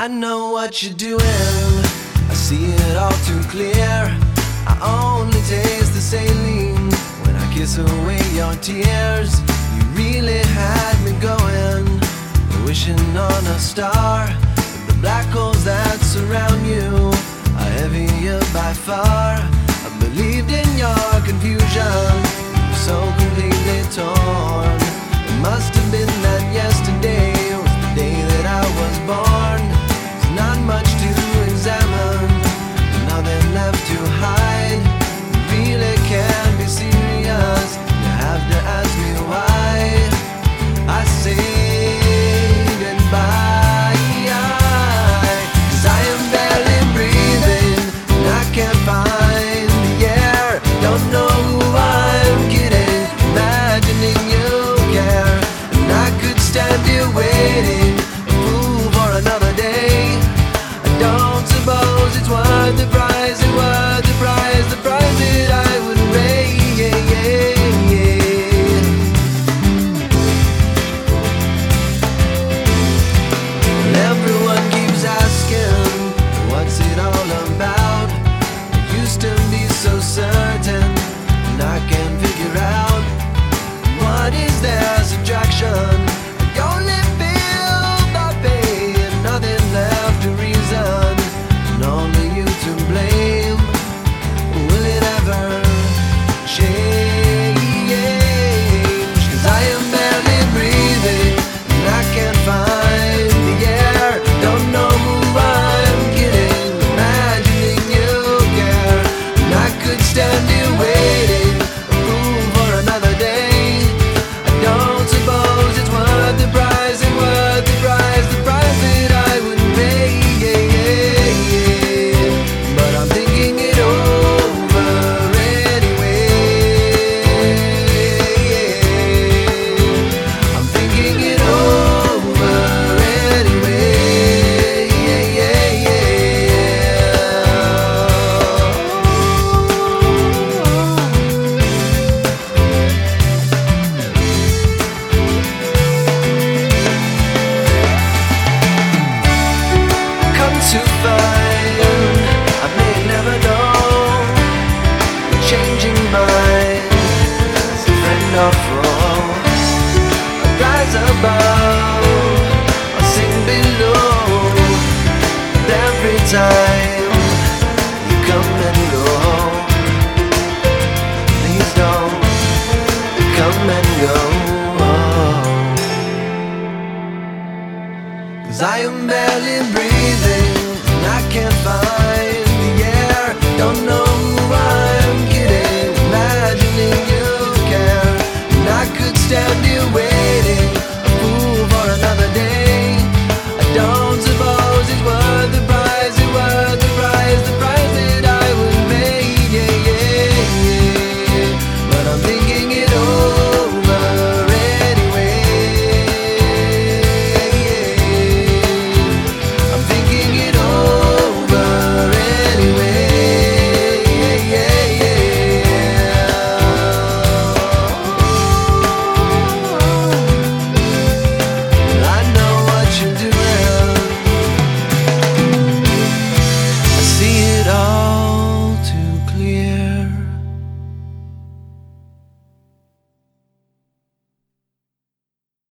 I know what you're doing. I see it all too clear. I only taste the saline when I kiss away your tears. You really had me going, wishing on a star. But the black holes that surround you are heavier by far. to blame. time